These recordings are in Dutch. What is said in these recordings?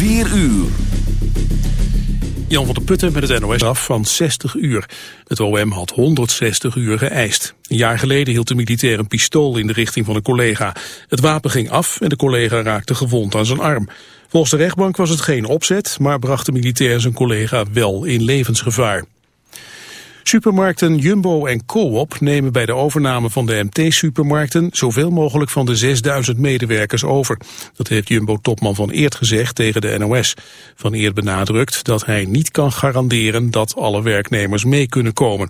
4 uur. Jan van der Putten met het NOS af van 60 uur. Het OM had 160 uur geëist. Een jaar geleden hield de militair een pistool in de richting van een collega. Het wapen ging af en de collega raakte gewond aan zijn arm. Volgens de rechtbank was het geen opzet, maar bracht de militair zijn collega wel in levensgevaar. Supermarkten Jumbo en Coop nemen bij de overname van de MT-supermarkten zoveel mogelijk van de 6000 medewerkers over. Dat heeft Jumbo-topman Van Eert gezegd tegen de NOS. Van Eert benadrukt dat hij niet kan garanderen dat alle werknemers mee kunnen komen.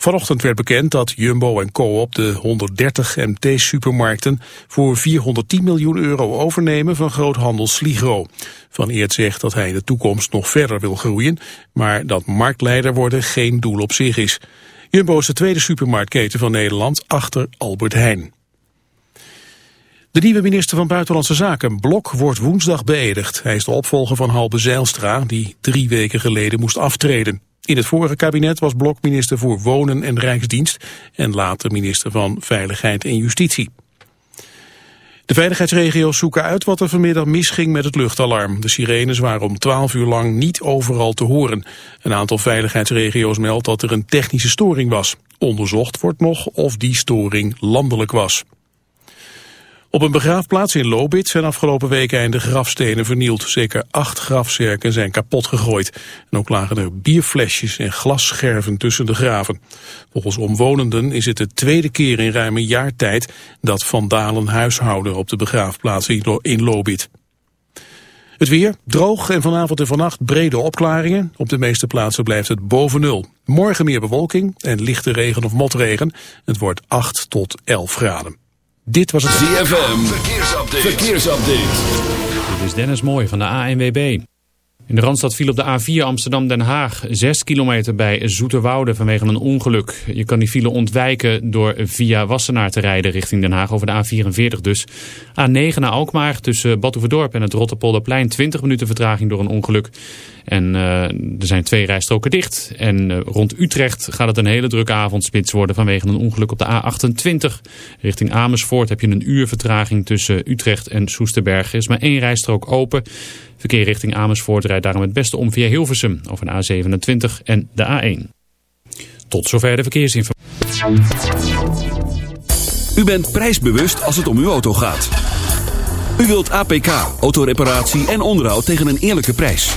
Vanochtend werd bekend dat Jumbo en Coop de 130 MT-supermarkten voor 410 miljoen euro overnemen van groothandel Sligro. Van Eert zegt dat hij in de toekomst nog verder wil groeien, maar dat marktleider worden geen doel op zich is. Jumbo is de tweede supermarktketen van Nederland achter Albert Heijn. De nieuwe minister van Buitenlandse Zaken, Blok, wordt woensdag beëdigd. Hij is de opvolger van Halbe Zijlstra, die drie weken geleden moest aftreden. In het vorige kabinet was Blok minister voor Wonen en Rijksdienst en later minister van Veiligheid en Justitie. De veiligheidsregio's zoeken uit wat er vanmiddag misging met het luchtalarm. De sirenes waren om 12 uur lang niet overal te horen. Een aantal veiligheidsregio's meldt dat er een technische storing was. Onderzocht wordt nog of die storing landelijk was. Op een begraafplaats in Lobit zijn afgelopen week de grafstenen vernield. Zeker acht grafzerken zijn kapot gegooid. En ook lagen er bierflesjes en glasscherven tussen de graven. Volgens omwonenden is het de tweede keer in ruim een jaar tijd... dat vandalen huishouden op de begraafplaats in Lobit. Het weer, droog en vanavond en vannacht brede opklaringen. Op de meeste plaatsen blijft het boven nul. Morgen meer bewolking en lichte regen of motregen. Het wordt 8 tot 11 graden. Dit was het ZFM. Verkeersupdate. Verkeersupdate. Dit is Dennis Mooi van de ANWB. In de Randstad viel op de A4 Amsterdam-Den Haag 6 kilometer bij Zoeterwoude vanwege een ongeluk. Je kan die file ontwijken door via Wassenaar te rijden richting Den Haag over de A44 dus. A9 naar Alkmaar tussen Badhoevedorp en het Rotterpolderplein 20 minuten vertraging door een ongeluk. En uh, er zijn twee rijstroken dicht. En uh, rond Utrecht gaat het een hele drukke avondspits worden vanwege een ongeluk op de A28. Richting Amersfoort heb je een uur vertraging tussen Utrecht en Soesterberg. Er is maar één rijstrook open. Verkeer richting Amersfoort rijdt daarom het beste om via Hilversum over de A27 en de A1. Tot zover de verkeersinformatie. U bent prijsbewust als het om uw auto gaat. U wilt APK, autoreparatie en onderhoud tegen een eerlijke prijs.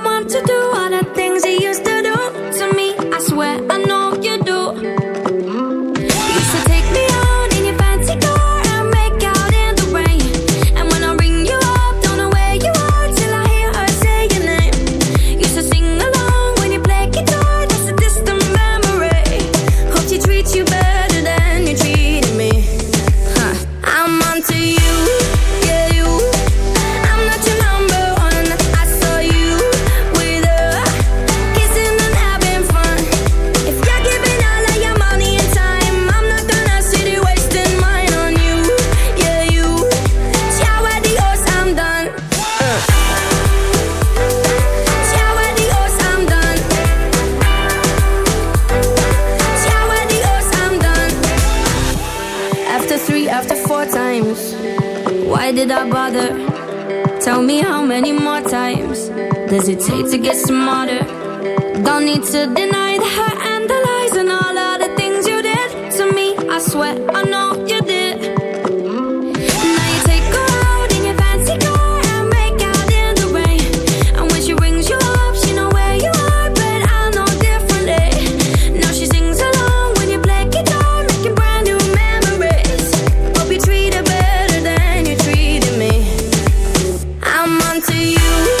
does it to get smarter? Don't need to deny the hurt and the lies and all of the things you did to me. I swear, I know you did. Now you take a in your fancy car and out in the rain. And when she rings you up, she knows where you are, but I know differently. Now she sings along when you play guitar, making brand new memories. Hope you treat her better than you treated me. I'm onto you.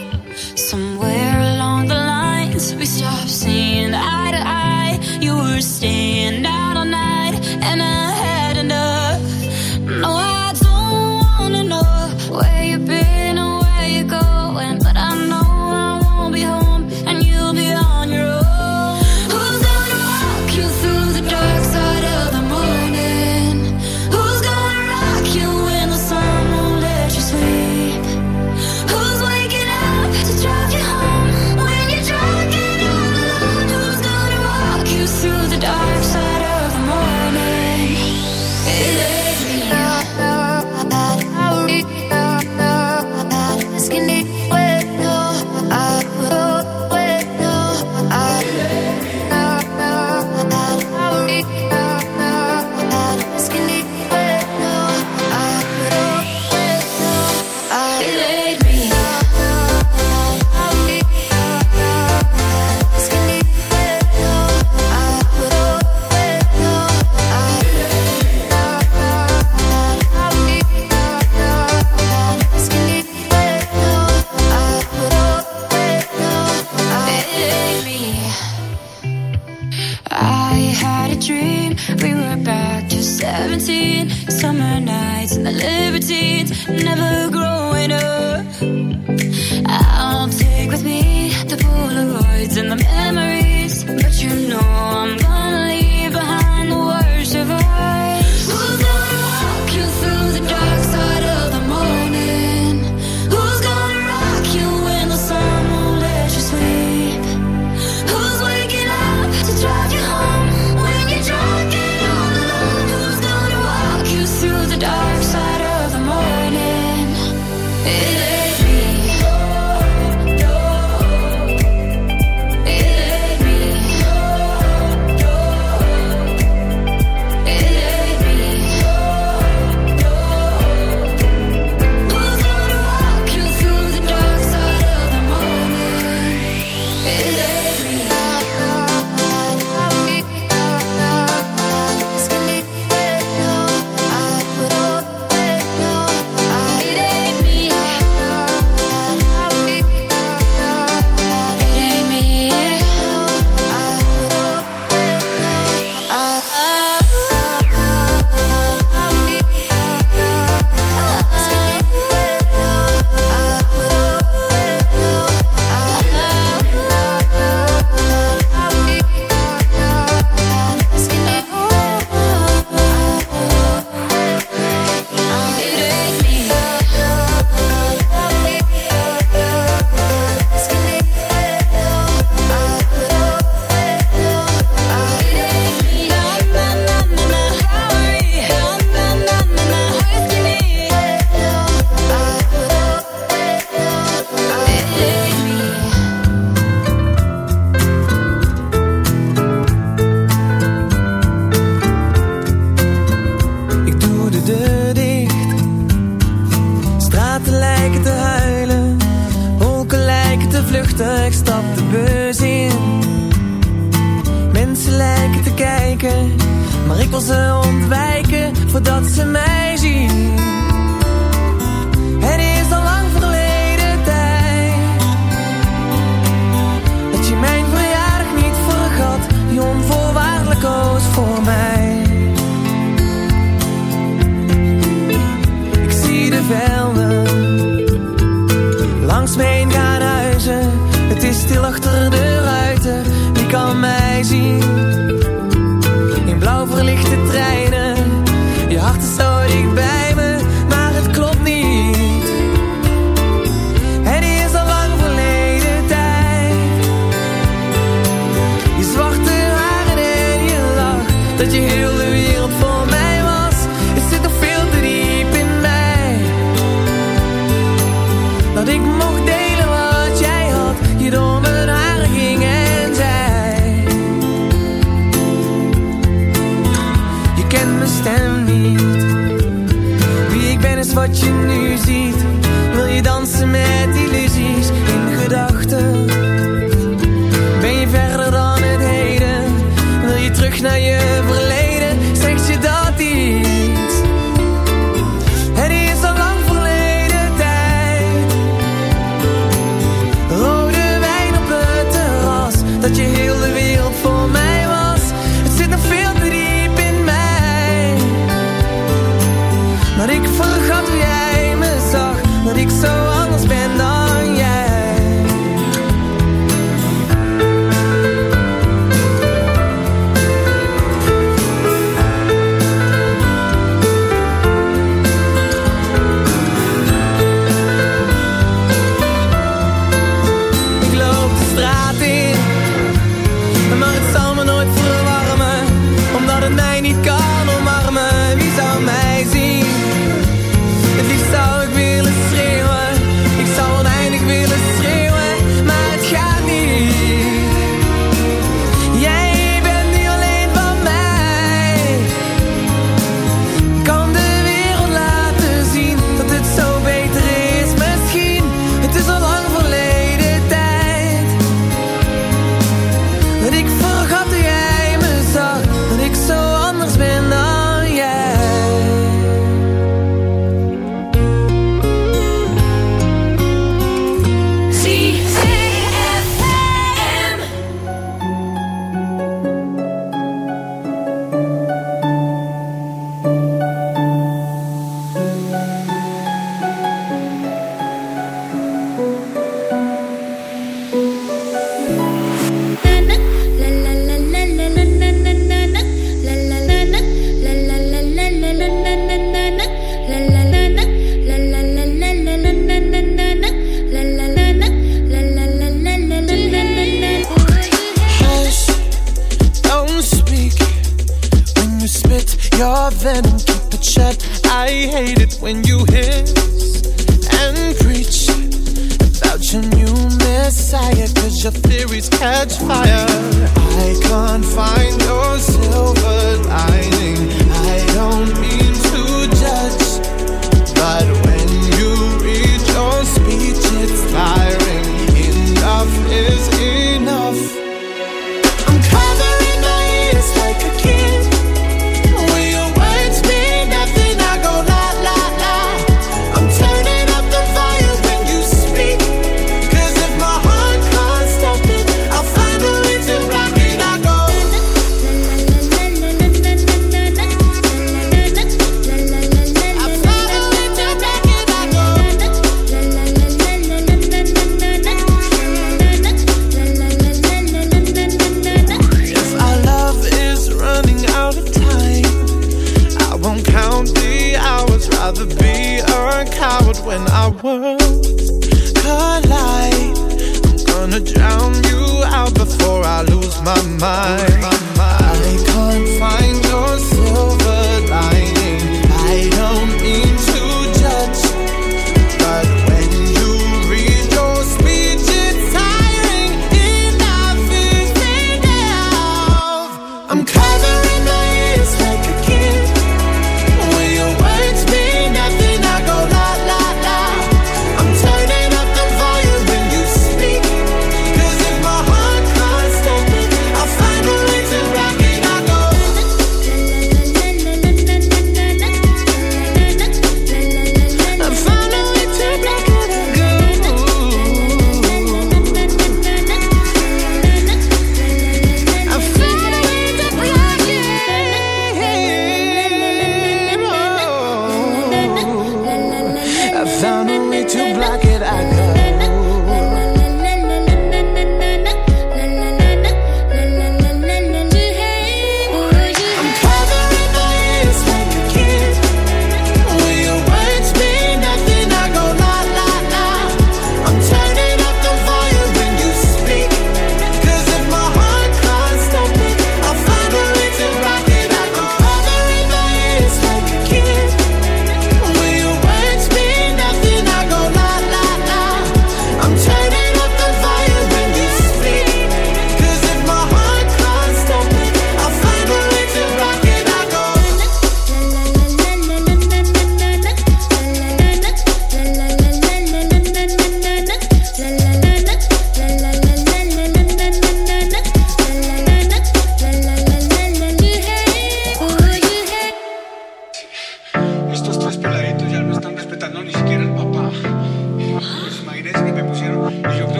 To block it, I go.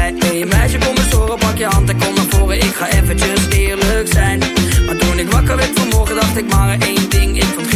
Zei, hey meisje, kom eens horen, pak je hand en kom naar voren. Ik ga eventjes eerlijk zijn. Maar toen ik wakker werd vanmorgen, dacht ik maar één ding. Ik vond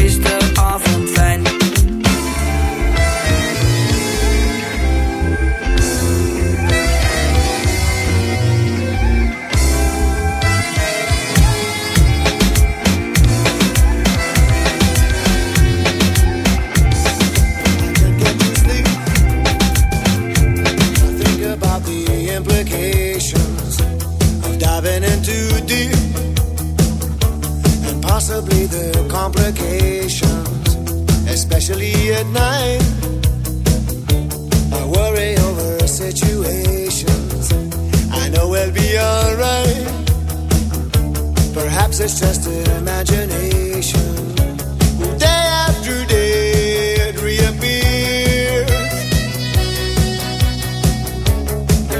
possibly the complications, especially at night. I worry over situations. I know we'll be alright. Perhaps Perhaps it's just an imagination. Day after day it reappears.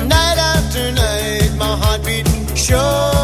Night after night my heartbeat shows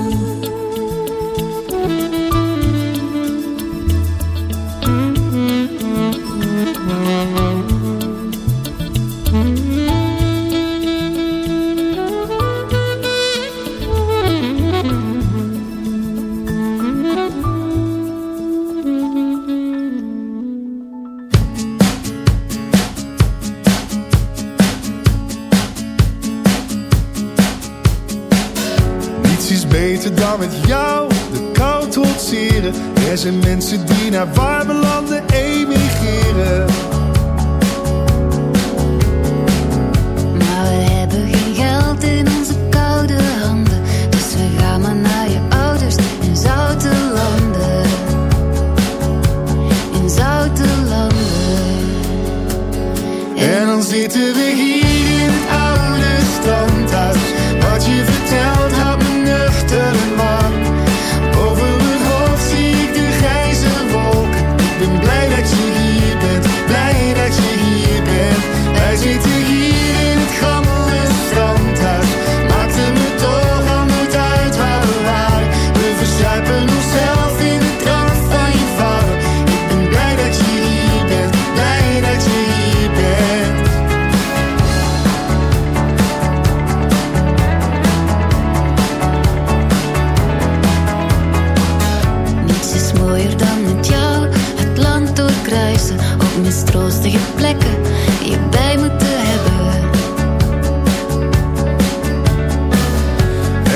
Plekken je bij moeten hebben.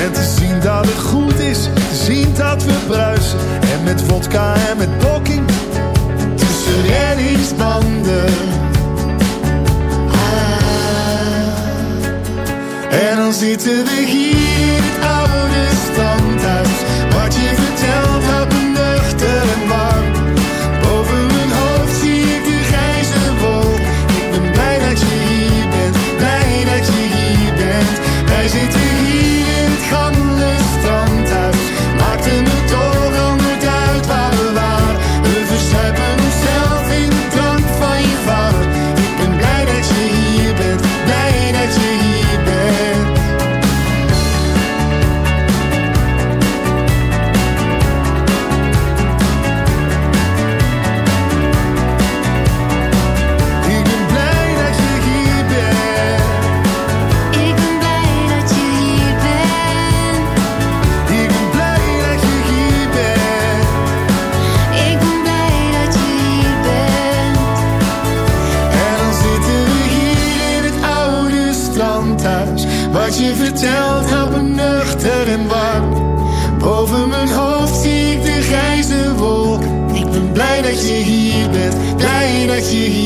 En te zien dat het goed is, te zien dat we bruisen. En met vodka en met blokking tussen reddingsbanden. Ah. En dan zitten we hier in het oude standhuis. Wat je vertelt je vertelt me nuchter en warm. Boven mijn hoofd zie ik de grijze wolk. Ik ben blij dat je hier bent, blij dat je hier bent.